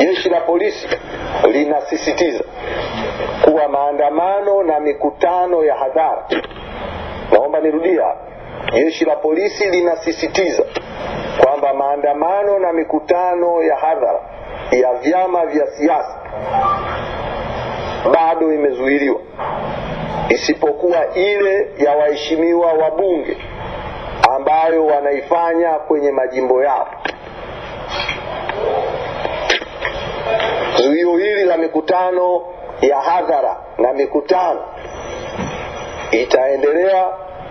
jeshi la polisi linasisitiza kuwa maandamano na mikutano ya hadhara. Naomba nirudia jeshi la polisi linasisitiza kwamba maandamano na mikutano ya hadhara ya vyama vya siasa bado imezuiliwa isipokuwa ile ya waheshimiwa wabunge ambayo wanaifanya kwenye majimbo yao zuio hili la mikutano ya hadhara na mikutano. Itaendelea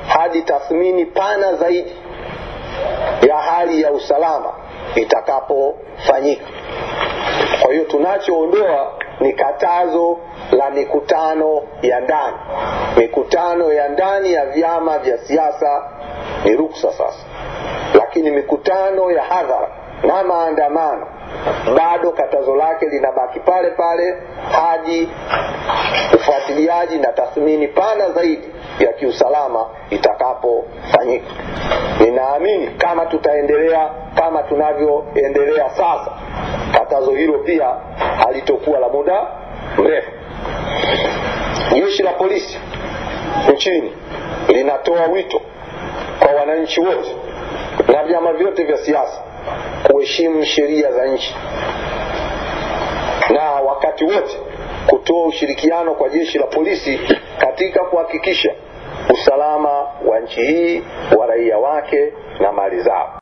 hadi tathmini pana zaidi ya hali ya usalama itakapofanyika. Kwa hiyo tunachoondoa ni katazo la mikutano ya ndani. Mikutano ya ndani ya vyama vya siasa ni ruksa sasa lakini mikutano ya hadhara na maandamano bado katazo lake linabaki pale pale hadi ufuatiliaji na tathmini pana zaidi ya kiusalama itakapofanyika. Ninaamini kama tutaendelea kama tunavyoendelea sasa katazo hilo pia halitokuwa la muda mrefu. Jeshi la polisi nchini linatoa wito kwa wananchi wote vyama vyote vya siasa kuheshimu sheria za nchi. Na wakati wote kutoa ushirikiano kwa jeshi la polisi katika kuhakikisha usalama wa nchi hii wa raia wake na mali zao